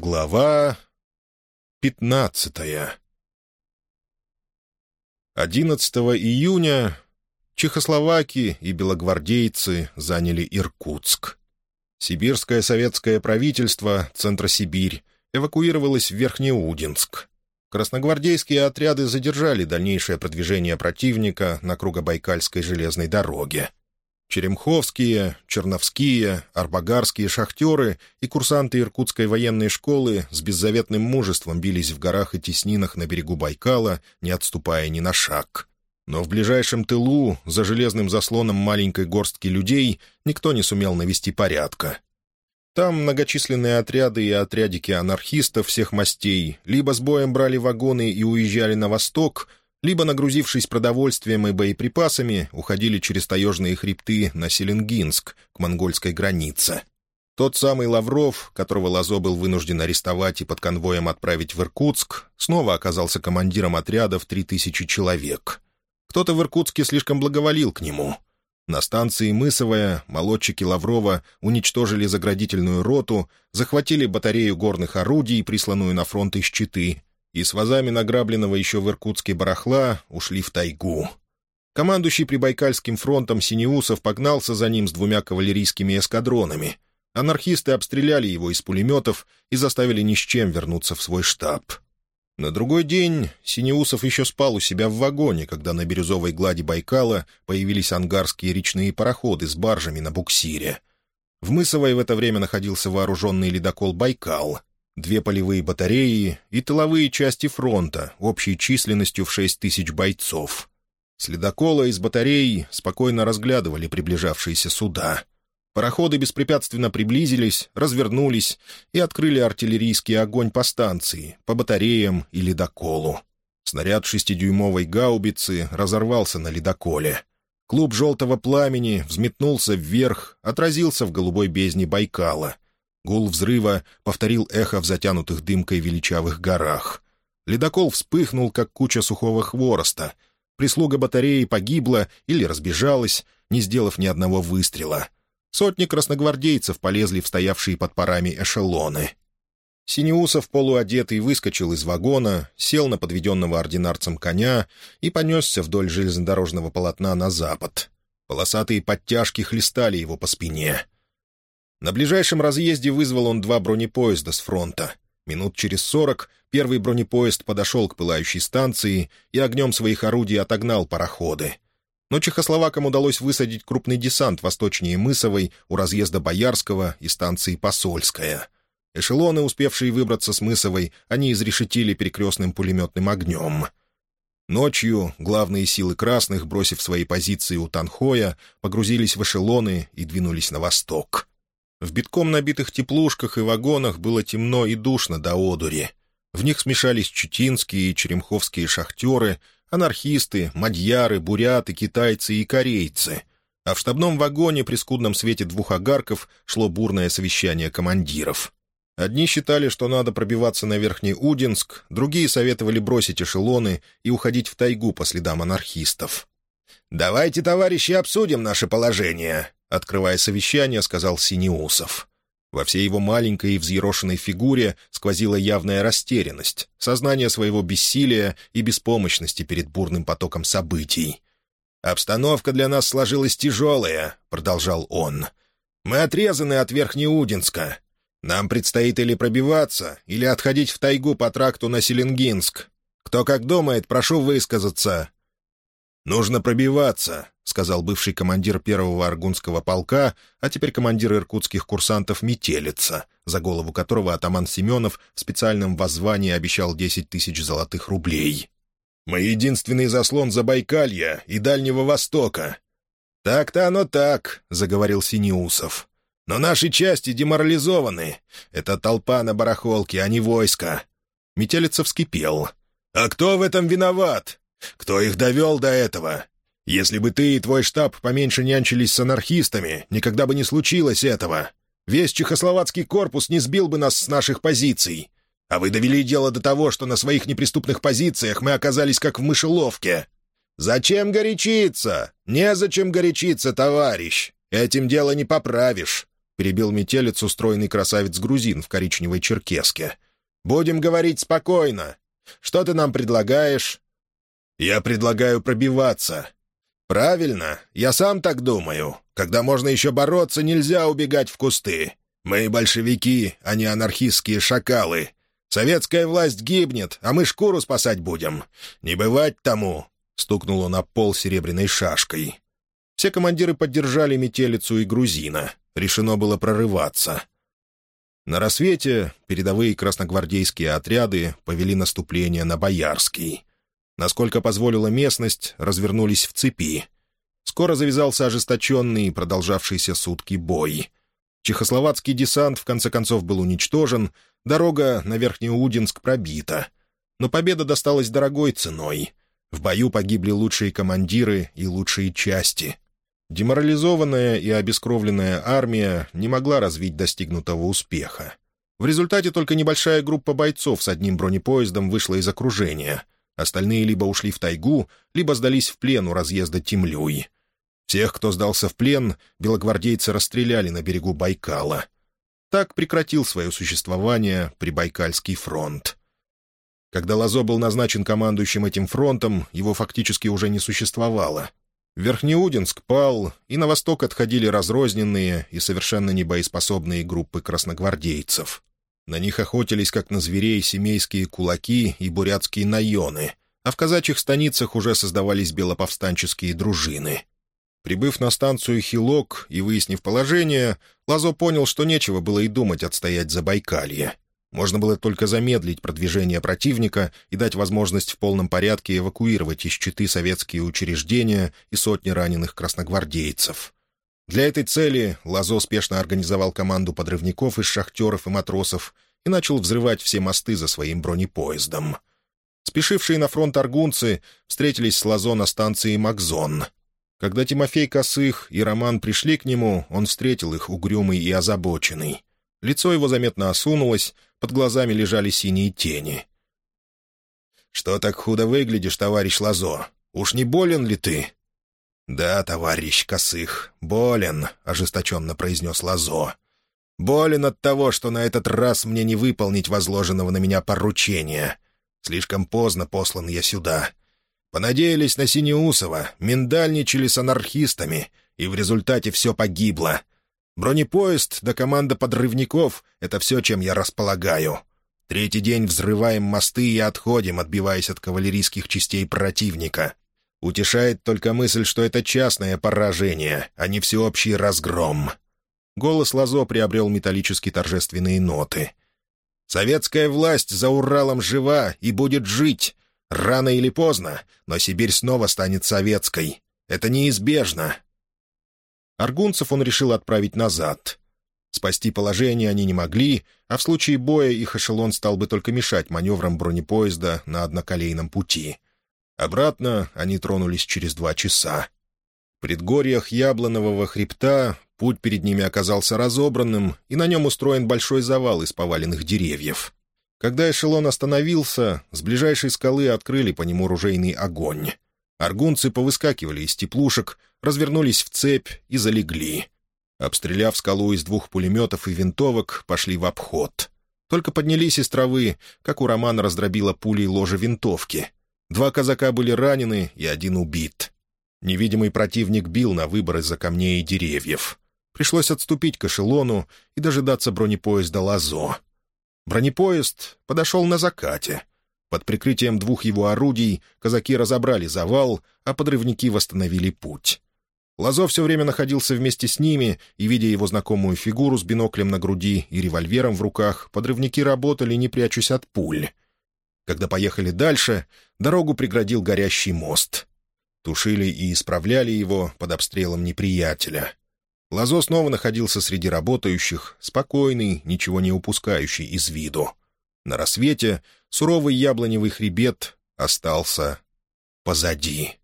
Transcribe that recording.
Глава пятнадцатая 11 июня чехословаки и белогвардейцы заняли Иркутск. Сибирское советское правительство, Центросибирь, эвакуировалось в Верхнеудинск. Красногвардейские отряды задержали дальнейшее продвижение противника на Кругобайкальской железной дороге. Черемховские, Черновские, Арбагарские шахтеры и курсанты Иркутской военной школы с беззаветным мужеством бились в горах и теснинах на берегу Байкала, не отступая ни на шаг. Но в ближайшем тылу, за железным заслоном маленькой горстки людей, никто не сумел навести порядка. Там многочисленные отряды и отрядики анархистов всех мастей либо с боем брали вагоны и уезжали на восток, либо, нагрузившись продовольствием и боеприпасами, уходили через таежные хребты на Селенгинск, к монгольской границе. Тот самый Лавров, которого Лазо был вынужден арестовать и под конвоем отправить в Иркутск, снова оказался командиром отряда в три тысячи человек. Кто-то в Иркутске слишком благоволил к нему — на станции Мысовая молодчики Лаврова уничтожили заградительную роту, захватили батарею горных орудий, присланную на фронт из Читы, и с вазами награбленного еще в Иркутске барахла ушли в тайгу. Командующий Прибайкальским фронтом Синеусов погнался за ним с двумя кавалерийскими эскадронами. Анархисты обстреляли его из пулеметов и заставили ни с чем вернуться в свой штаб. На другой день Синеусов еще спал у себя в вагоне, когда на бирюзовой глади Байкала появились ангарские речные пароходы с баржами на буксире. В Мысовой в это время находился вооруженный ледокол «Байкал», две полевые батареи и тыловые части фронта общей численностью в шесть тысяч бойцов. С ледокола из батареи спокойно разглядывали приближавшиеся суда — Пароходы беспрепятственно приблизились, развернулись и открыли артиллерийский огонь по станции, по батареям и ледоколу. Снаряд шестидюймовой гаубицы разорвался на ледоколе. Клуб желтого пламени взметнулся вверх, отразился в голубой бездне Байкала. Гул взрыва повторил эхо в затянутых дымкой величавых горах. Ледокол вспыхнул, как куча сухого хвороста. Прислуга батареи погибла или разбежалась, не сделав ни одного выстрела — Сотни красногвардейцев полезли в стоявшие под парами эшелоны. Синеусов, полуодетый, выскочил из вагона, сел на подведенного ординарцем коня и понесся вдоль железнодорожного полотна на запад. Полосатые подтяжки хлестали его по спине. На ближайшем разъезде вызвал он два бронепоезда с фронта. Минут через сорок первый бронепоезд подошел к пылающей станции и огнем своих орудий отогнал пароходы — но чехословакам удалось высадить крупный десант восточнее Мысовой у разъезда Боярского и станции Посольская. Эшелоны, успевшие выбраться с Мысовой, они изрешетили перекрестным пулеметным огнем. Ночью главные силы красных, бросив свои позиции у Танхоя, погрузились в эшелоны и двинулись на восток. В битком набитых теплушках и вагонах было темно и душно до одури. В них смешались чутинские и черемховские шахтеры — анархисты, мадьяры, буряты, китайцы и корейцы. А в штабном вагоне при скудном свете двух огарков шло бурное совещание командиров. Одни считали, что надо пробиваться на Верхний Удинск, другие советовали бросить эшелоны и уходить в тайгу по следам анархистов. «Давайте, товарищи, обсудим наше положение», — открывая совещание, сказал Синеусов. Во всей его маленькой и взъерошенной фигуре сквозила явная растерянность, сознание своего бессилия и беспомощности перед бурным потоком событий. «Обстановка для нас сложилась тяжелая», — продолжал он. «Мы отрезаны от Верхнеудинска. Нам предстоит или пробиваться, или отходить в тайгу по тракту на Селенгинск. Кто как думает, прошу высказаться». «Нужно пробиваться», — сказал бывший командир первого аргунского полка, а теперь командир иркутских курсантов Метелица, за голову которого атаман Семенов в специальном воззвании обещал десять тысяч золотых рублей. «Мы единственный заслон Забайкалья и Дальнего Востока». «Так-то оно так», — заговорил Синеусов. «Но наши части деморализованы. Это толпа на барахолке, а не войско». Метелица вскипел. «А кто в этом виноват? Кто их довел до этого? Если бы ты и твой штаб поменьше нянчились с анархистами, никогда бы не случилось этого. Весь чехословацкий корпус не сбил бы нас с наших позиций. А вы довели дело до того, что на своих неприступных позициях мы оказались как в мышеловке. Зачем горячиться? Незачем горячиться, товарищ. Этим дело не поправишь. перебил метелицу стройный красавец-грузин в коричневой черкеске. «Будем говорить спокойно. Что ты нам предлагаешь?» «Я предлагаю пробиваться». «Правильно, я сам так думаю. Когда можно еще бороться, нельзя убегать в кусты. Мы большевики, а не анархистские шакалы. Советская власть гибнет, а мы шкуру спасать будем. Не бывать тому!» — стукнул он пол серебряной шашкой. Все командиры поддержали метелицу и грузина. Решено было прорываться. На рассвете передовые красногвардейские отряды повели наступление на Боярский. Насколько позволила местность, развернулись в цепи. Скоро завязался ожесточенный, продолжавшийся сутки бой. Чехословацкий десант в конце концов был уничтожен, дорога на Верхнеудинск пробита. Но победа досталась дорогой ценой. В бою погибли лучшие командиры и лучшие части. Деморализованная и обескровленная армия не могла развить достигнутого успеха. В результате только небольшая группа бойцов с одним бронепоездом вышла из окружения. Остальные либо ушли в тайгу, либо сдались в плен у разъезда Темлюй. Всех, кто сдался в плен, белогвардейцы расстреляли на берегу Байкала. Так прекратил свое существование Прибайкальский фронт. Когда Лазо был назначен командующим этим фронтом, его фактически уже не существовало. Верхнеудинск пал, и на восток отходили разрозненные и совершенно небоеспособные группы красногвардейцев. На них охотились, как на зверей, семейские кулаки и бурятские наены, а в казачьих станицах уже создавались белоповстанческие дружины — Прибыв на станцию Хилок и выяснив положение, Лазо понял, что нечего было и думать отстоять за Байкалье. Можно было только замедлить продвижение противника и дать возможность в полном порядке эвакуировать из Читы советские учреждения и сотни раненых красногвардейцев. Для этой цели Лазо спешно организовал команду подрывников из шахтеров и матросов и начал взрывать все мосты за своим бронепоездом. Спешившие на фронт аргунцы встретились с Лазо на станции Макзон — когда Тимофей Косых и Роман пришли к нему, он встретил их угрюмый и озабоченный. Лицо его заметно осунулось, под глазами лежали синие тени. «Что так худо выглядишь, товарищ Лазо? Уж не болен ли ты?» «Да, товарищ Косых, болен», — ожесточенно произнес Лазо. «Болен от того, что на этот раз мне не выполнить возложенного на меня поручения. Слишком поздно послан я сюда. Понадеялись на Синеусова, миндальничали с анархистами, и в результате все погибло. Бронепоезд да команда подрывников — это все, чем я располагаю. Третий день взрываем мосты и отходим, отбиваясь от кавалерийских частей противника. Утешает только мысль, что это частное поражение, а не всеобщий разгром. Голос Лазо приобрел металлически торжественные ноты. «Советская власть за Уралом жива и будет жить. Рано или поздно, но Сибирь снова станет советской. Это неизбежно. Аргунцев он решил отправить назад. Спасти положение они не могли, а в случае боя их эшелон стал бы только мешать маневрам бронепоезда на одноколейном пути. Обратно они тронулись через два часа. В предгорьях Яблонового хребта путь перед ними оказался разобранным, и на нем устроен большой завал из поваленных деревьев. Когда эшелон остановился, с ближайшей скалы открыли по нему ружейный огонь. Аргунцы повыскакивали из теплушек, развернулись в цепь и залегли. Обстреляв скалу из двух пулеметов и винтовок, пошли в обход. Только поднялись из травы, как у Романа раздробила пулей ложе винтовки. Два казака были ранены и один убит. Невидимый противник бил на выбор из-за камней и деревьев. Пришлось отступить к эшелону и дожидаться бронепоезда «Лазо». Бронепоезд подошел на закате. Под прикрытием двух его орудий казаки разобрали завал, а подрывники восстановили путь. Лазо все время находился вместе с ними, и, видя его знакомую фигуру с биноклем на груди и револьвером в руках, подрывники работали, не прячусь от пуль. Когда поехали дальше, дорогу преградил горящий мост. Тушили и исправляли его под обстрелом неприятеля. Лазо снова находился среди работающих, спокойный, ничего не упускающий из виду. На рассвете суровый яблоневый хребет остался позади.